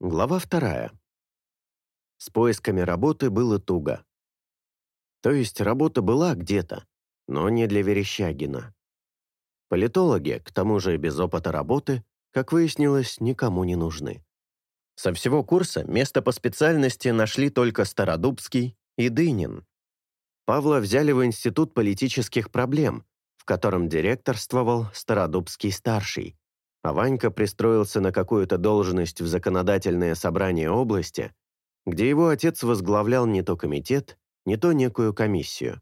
Глава вторая. С поисками работы было туго. То есть работа была где-то, но не для Верещагина. Политологи, к тому же без опыта работы, как выяснилось, никому не нужны. Со всего курса место по специальности нашли только Стародубский и Дынин. Павла взяли в Институт политических проблем, в котором директорствовал Стародубский-старший, а Ванька пристроился на какую-то должность в законодательное собрание области, где его отец возглавлял не то комитет, не то некую комиссию.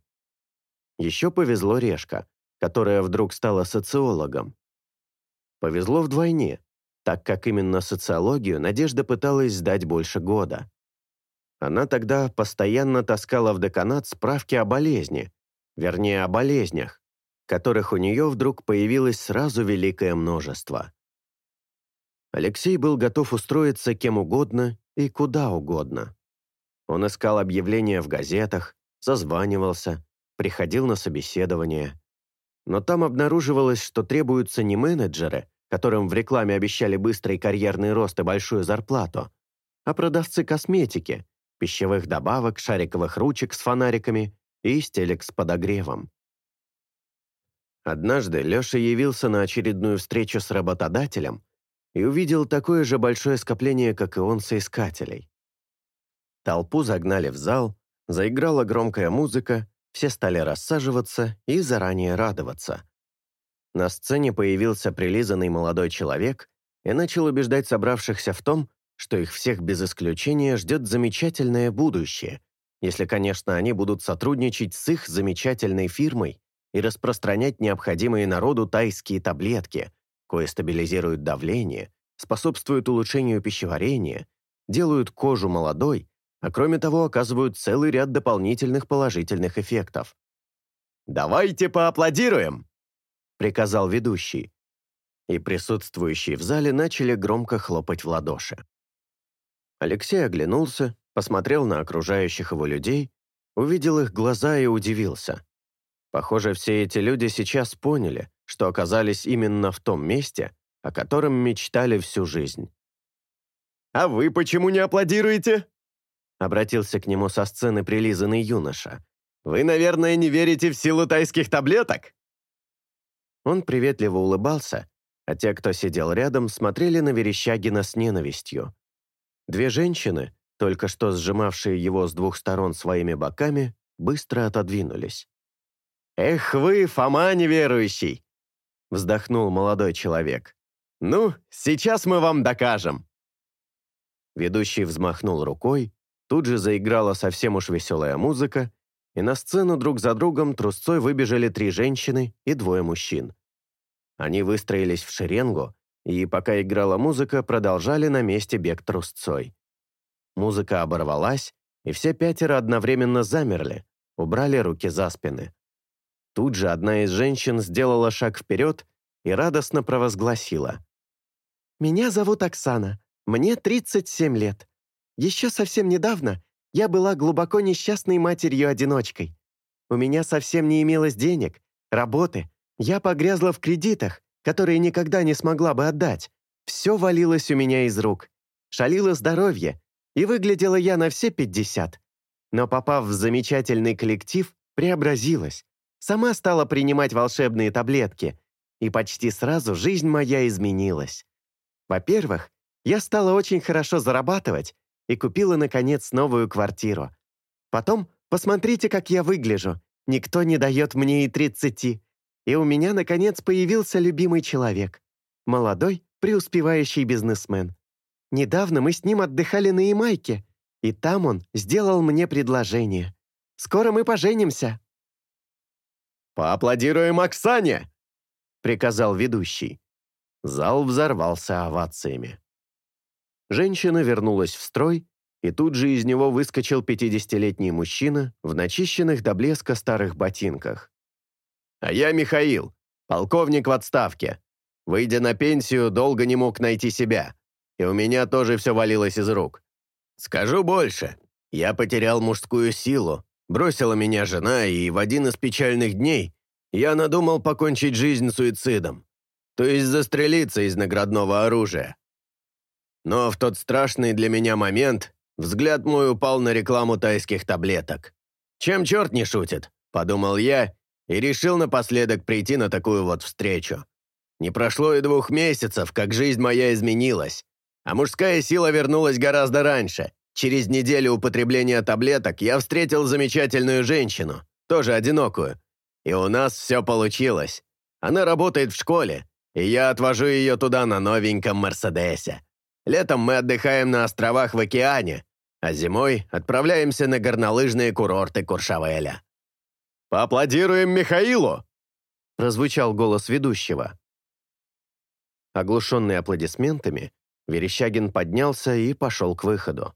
Еще повезло Решка, которая вдруг стала социологом. Повезло вдвойне, так как именно социологию Надежда пыталась сдать больше года. Она тогда постоянно таскала в деканат справки о болезни, вернее, о болезнях, которых у нее вдруг появилось сразу великое множество. Алексей был готов устроиться кем угодно и куда угодно. Он искал объявления в газетах, зазванивался, приходил на собеседование. Но там обнаруживалось, что требуются не менеджеры, которым в рекламе обещали быстрый карьерный рост и большую зарплату, а продавцы косметики, пищевых добавок, шариковых ручек с фонариками и стелек с подогревом. Однажды Леша явился на очередную встречу с работодателем и увидел такое же большое скопление, как и он, соискателей. Толпу загнали в зал, заиграла громкая музыка, все стали рассаживаться и заранее радоваться. На сцене появился прилизанный молодой человек и начал убеждать собравшихся в том, что их всех без исключения ждет замечательное будущее, если, конечно, они будут сотрудничать с их замечательной фирмой и распространять необходимые народу тайские таблетки, кое стабилизируют давление, способствуют улучшению пищеварения, делают кожу молодой, а кроме того оказывают целый ряд дополнительных положительных эффектов. «Давайте поаплодируем!» — приказал ведущий. И присутствующие в зале начали громко хлопать в ладоши. Алексей оглянулся, посмотрел на окружающих его людей, увидел их глаза и удивился. Похоже, все эти люди сейчас поняли, что оказались именно в том месте, о котором мечтали всю жизнь. «А вы почему не аплодируете?» Обратился к нему со сцены прилизанный юноша. «Вы, наверное, не верите в силу тайских таблеток?» Он приветливо улыбался, а те, кто сидел рядом, смотрели на Верещагина с ненавистью. Две женщины, только что сжимавшие его с двух сторон своими боками, быстро отодвинулись. «Эх вы, Фома неверующий!» — вздохнул молодой человек. «Ну, сейчас мы вам докажем!» Ведущий взмахнул рукой, тут же заиграла совсем уж веселая музыка, и на сцену друг за другом трусцой выбежали три женщины и двое мужчин. Они выстроились в шеренгу, и пока играла музыка, продолжали на месте бег трусцой. Музыка оборвалась, и все пятеро одновременно замерли, убрали руки за спины. Тут же одна из женщин сделала шаг вперед и радостно провозгласила. «Меня зовут Оксана, мне 37 лет. Еще совсем недавно я была глубоко несчастной матерью-одиночкой. У меня совсем не имелось денег, работы, я погрязла в кредитах, которые никогда не смогла бы отдать. Все валилось у меня из рук. Шалило здоровье, и выглядела я на все 50. Но попав в замечательный коллектив, преобразилась сама стала принимать волшебные таблетки, и почти сразу жизнь моя изменилась. Во-первых, я стала очень хорошо зарабатывать и купила, наконец, новую квартиру. Потом, посмотрите, как я выгляжу. Никто не дает мне и тридцати. И у меня, наконец, появился любимый человек. Молодой, преуспевающий бизнесмен. Недавно мы с ним отдыхали на Ямайке, и там он сделал мне предложение. «Скоро мы поженимся!» «Поаплодируем Оксане!» — приказал ведущий. Зал взорвался овациями. Женщина вернулась в строй, и тут же из него выскочил 50-летний мужчина в начищенных до блеска старых ботинках. «А я Михаил, полковник в отставке. Выйдя на пенсию, долго не мог найти себя, и у меня тоже все валилось из рук. Скажу больше, я потерял мужскую силу, Бросила меня жена, и в один из печальных дней я надумал покончить жизнь суицидом, то есть застрелиться из наградного оружия. Но в тот страшный для меня момент взгляд мой упал на рекламу тайских таблеток. «Чем черт не шутит?» – подумал я и решил напоследок прийти на такую вот встречу. Не прошло и двух месяцев, как жизнь моя изменилась, а мужская сила вернулась гораздо раньше – Через неделю употребления таблеток я встретил замечательную женщину, тоже одинокую. И у нас все получилось. Она работает в школе, и я отвожу ее туда на новеньком Мерседесе. Летом мы отдыхаем на островах в океане, а зимой отправляемся на горнолыжные курорты Куршавеля. «Поаплодируем Михаилу!» — прозвучал голос ведущего. Оглушенный аплодисментами, Верещагин поднялся и пошел к выходу.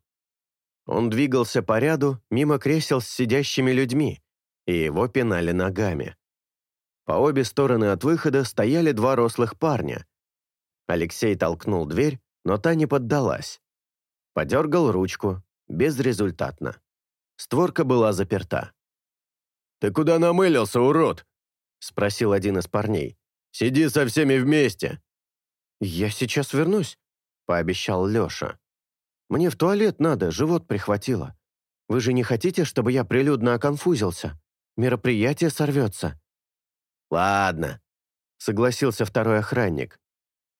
Он двигался по ряду, мимо кресел с сидящими людьми, и его пинали ногами. По обе стороны от выхода стояли два рослых парня. Алексей толкнул дверь, но та не поддалась. Подергал ручку, безрезультатно. Створка была заперта. «Ты куда намылился, урод?» — спросил один из парней. «Сиди со всеми вместе!» «Я сейчас вернусь», — пообещал Леша. Мне в туалет надо, живот прихватило. Вы же не хотите, чтобы я прилюдно оконфузился? Мероприятие сорвется». «Ладно», — согласился второй охранник.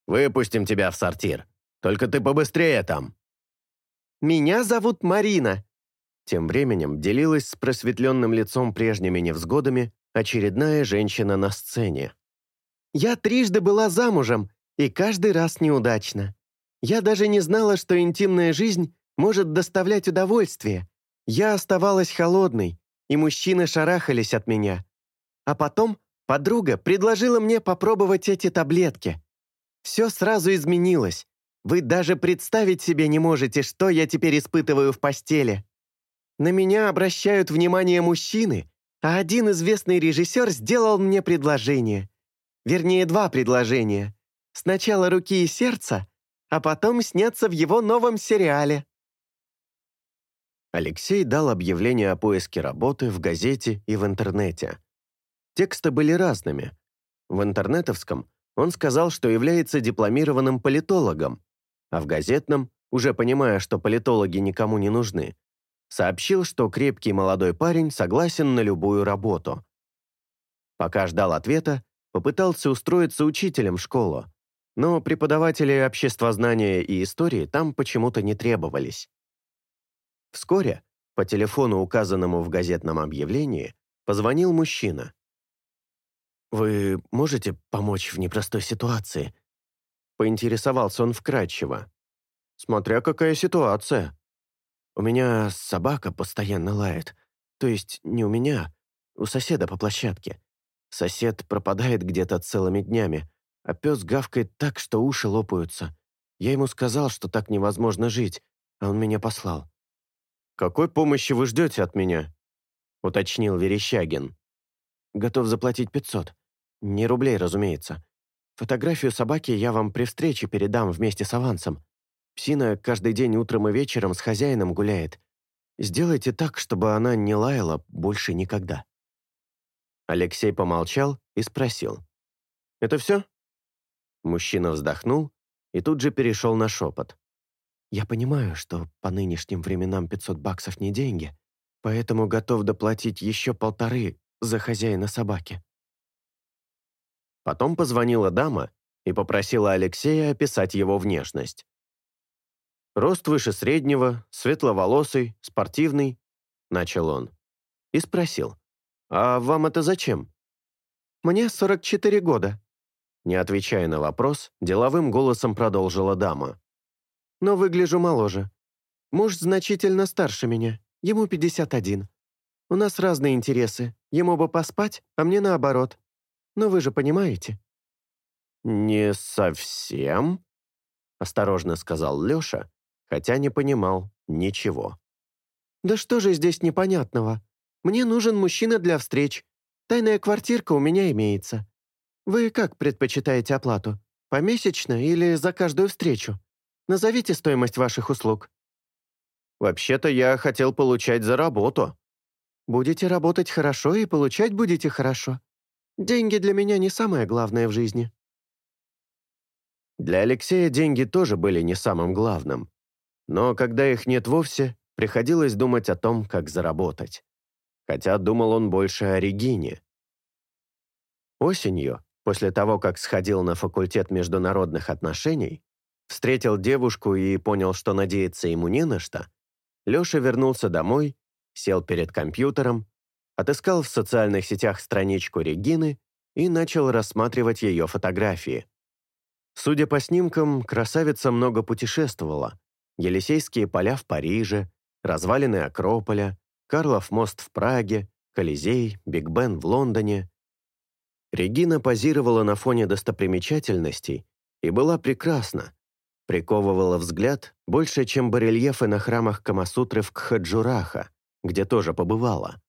«Выпустим тебя в сортир. Только ты побыстрее там». «Меня зовут Марина», — тем временем делилась с просветленным лицом прежними невзгодами очередная женщина на сцене. «Я трижды была замужем, и каждый раз неудачно. Я даже не знала, что интимная жизнь может доставлять удовольствие. Я оставалась холодной, и мужчины шарахались от меня. А потом подруга предложила мне попробовать эти таблетки. Все сразу изменилось. Вы даже представить себе не можете, что я теперь испытываю в постели. На меня обращают внимание мужчины, а один известный режиссер сделал мне предложение. Вернее, два предложения. Сначала руки и сердца, а потом сняться в его новом сериале». Алексей дал объявление о поиске работы в газете и в интернете. Тексты были разными. В интернетовском он сказал, что является дипломированным политологом, а в газетном, уже понимая, что политологи никому не нужны, сообщил, что крепкий молодой парень согласен на любую работу. Пока ждал ответа, попытался устроиться учителем в школу, но преподаватели обществознания и истории там почему-то не требовались. Вскоре по телефону, указанному в газетном объявлении, позвонил мужчина. «Вы можете помочь в непростой ситуации?» Поинтересовался он вкратчиво. «Смотря какая ситуация. У меня собака постоянно лает. То есть не у меня, у соседа по площадке. Сосед пропадает где-то целыми днями а пес гавкает так, что уши лопаются. Я ему сказал, что так невозможно жить, а он меня послал. «Какой помощи вы ждете от меня?» — уточнил Верещагин. «Готов заплатить 500. Не рублей, разумеется. Фотографию собаки я вам при встрече передам вместе с авансом. Псина каждый день утром и вечером с хозяином гуляет. Сделайте так, чтобы она не лаяла больше никогда». Алексей помолчал и спросил. «Это все?» Мужчина вздохнул и тут же перешел на шепот. «Я понимаю, что по нынешним временам 500 баксов не деньги, поэтому готов доплатить еще полторы за хозяина собаки». Потом позвонила дама и попросила Алексея описать его внешность. «Рост выше среднего, светловолосый, спортивный», — начал он. И спросил, «А вам это зачем?» «Мне 44 года», не отвечая на вопрос, деловым голосом продолжила дама. «Но выгляжу моложе. Муж значительно старше меня, ему 51. У нас разные интересы, ему бы поспать, а мне наоборот. Но вы же понимаете». «Не совсем», — осторожно сказал Лёша, хотя не понимал ничего. «Да что же здесь непонятного? Мне нужен мужчина для встреч. Тайная квартирка у меня имеется. Вы как предпочитаете оплату? Помесячно или за каждую встречу? Назовите стоимость ваших услуг». «Вообще-то я хотел получать за работу». «Будете работать хорошо и получать будете хорошо. Деньги для меня не самое главное в жизни». Для Алексея деньги тоже были не самым главным. Но когда их нет вовсе, приходилось думать о том, как заработать. Хотя думал он больше о Регине. Осенью после того, как сходил на факультет международных отношений, встретил девушку и понял, что надеяться ему не на что, Леша вернулся домой, сел перед компьютером, отыскал в социальных сетях страничку Регины и начал рассматривать ее фотографии. Судя по снимкам, красавица много путешествовала. Елисейские поля в Париже, развалины Акрополя, Карлов мост в Праге, Колизей, Биг Бен в Лондоне, Регина позировала на фоне достопримечательностей и была прекрасна, приковывала взгляд больше, чем барельефы на храмах Камасутры в Кхаджураха, где тоже побывала.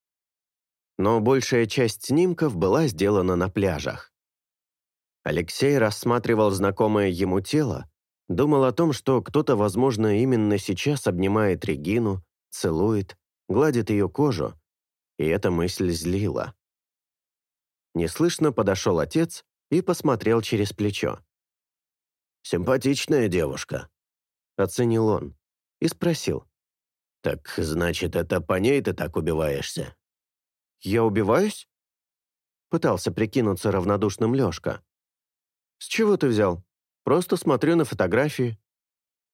Но большая часть снимков была сделана на пляжах. Алексей рассматривал знакомое ему тело, думал о том, что кто-то, возможно, именно сейчас обнимает Регину, целует, гладит ее кожу, и эта мысль злила. Неслышно подошел отец и посмотрел через плечо. «Симпатичная девушка», — оценил он и спросил. «Так, значит, это по ней ты так убиваешься?» «Я убиваюсь?» Пытался прикинуться равнодушным Лёшка. «С чего ты взял? Просто смотрю на фотографии».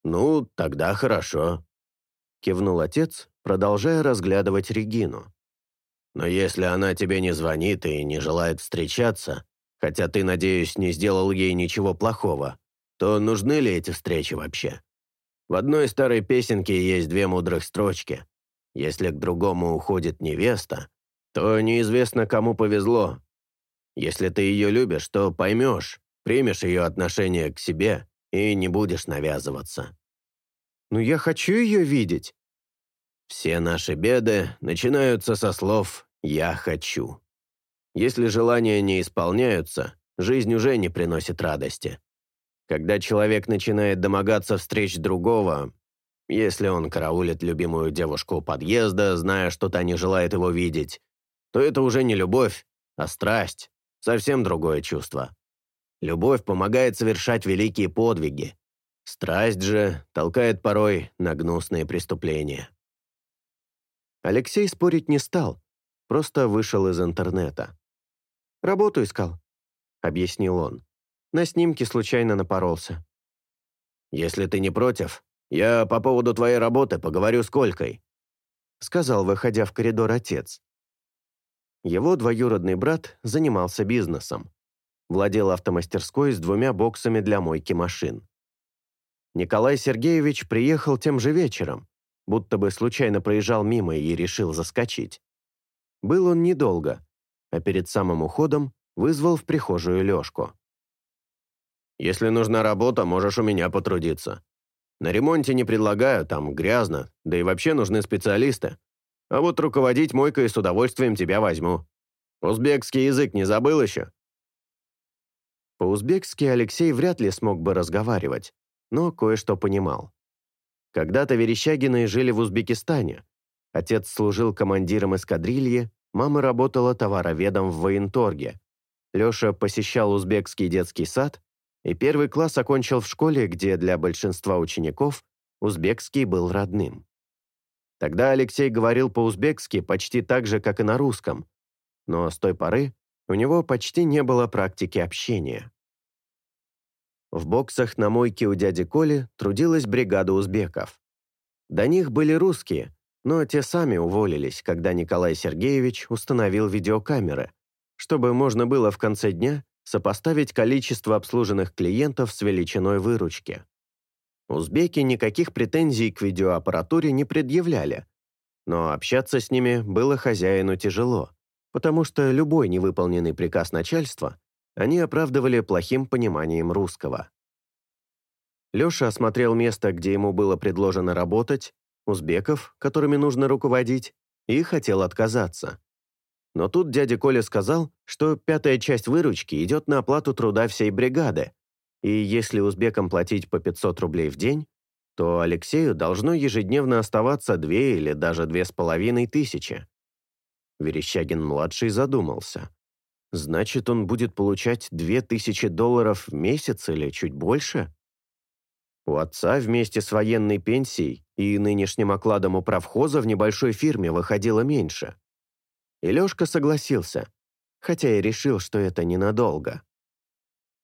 «Ну, тогда хорошо», — кивнул отец, продолжая разглядывать Регину. Но если она тебе не звонит и не желает встречаться, хотя ты, надеюсь, не сделал ей ничего плохого, то нужны ли эти встречи вообще? В одной старой песенке есть две мудрых строчки. Если к другому уходит невеста, то неизвестно, кому повезло. Если ты ее любишь, то поймешь, примешь ее отношение к себе и не будешь навязываться. Но я хочу ее видеть!» Все наши беды начинаются со слов я хочу. Если желания не исполняются, жизнь уже не приносит радости. Когда человек начинает домогаться встреч другого, если он караулит любимую девушку у подъезда, зная, что та не желает его видеть, то это уже не любовь, а страсть, совсем другое чувство. Любовь помогает совершать великие подвиги. Страсть же толкает порой на гнусные преступления. Алексей спорить не стал, Просто вышел из интернета. «Работу искал», — объяснил он. На снимке случайно напоролся. «Если ты не против, я по поводу твоей работы поговорю с Колькой», — сказал, выходя в коридор отец. Его двоюродный брат занимался бизнесом. Владел автомастерской с двумя боксами для мойки машин. Николай Сергеевич приехал тем же вечером, будто бы случайно проезжал мимо и решил заскочить. Был он недолго, а перед самым уходом вызвал в прихожую Лёшку. «Если нужна работа, можешь у меня потрудиться. На ремонте не предлагаю, там грязно, да и вообще нужны специалисты. А вот руководить мойкой с удовольствием тебя возьму. Узбекский язык не забыл еще?» По-узбекски Алексей вряд ли смог бы разговаривать, но кое-что понимал. Когда-то Верещагины жили в Узбекистане, Отец служил командиром эскадрильи, мама работала товароведом в военторге. Леша посещал узбекский детский сад и первый класс окончил в школе, где для большинства учеников узбекский был родным. Тогда Алексей говорил по-узбекски почти так же, как и на русском, но с той поры у него почти не было практики общения. В боксах на мойке у дяди Коли трудилась бригада узбеков. До них были русские, но те сами уволились, когда Николай Сергеевич установил видеокамеры, чтобы можно было в конце дня сопоставить количество обслуженных клиентов с величиной выручки. Узбеки никаких претензий к видеоаппаратуре не предъявляли, но общаться с ними было хозяину тяжело, потому что любой невыполненный приказ начальства они оправдывали плохим пониманием русского. Лёша осмотрел место, где ему было предложено работать, узбеков, которыми нужно руководить, и хотел отказаться. Но тут дядя Коля сказал, что пятая часть выручки идет на оплату труда всей бригады, и если узбекам платить по 500 рублей в день, то Алексею должно ежедневно оставаться две или даже две с половиной тысячи. Верещагин-младший задумался. Значит, он будет получать две тысячи долларов в месяц или чуть больше? У отца вместе с военной пенсией и нынешним окладом у правхоза в небольшой фирме выходило меньше. И Лёшка согласился, хотя и решил, что это ненадолго.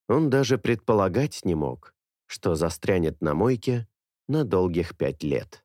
Он даже предполагать не мог, что застрянет на мойке на долгих пять лет.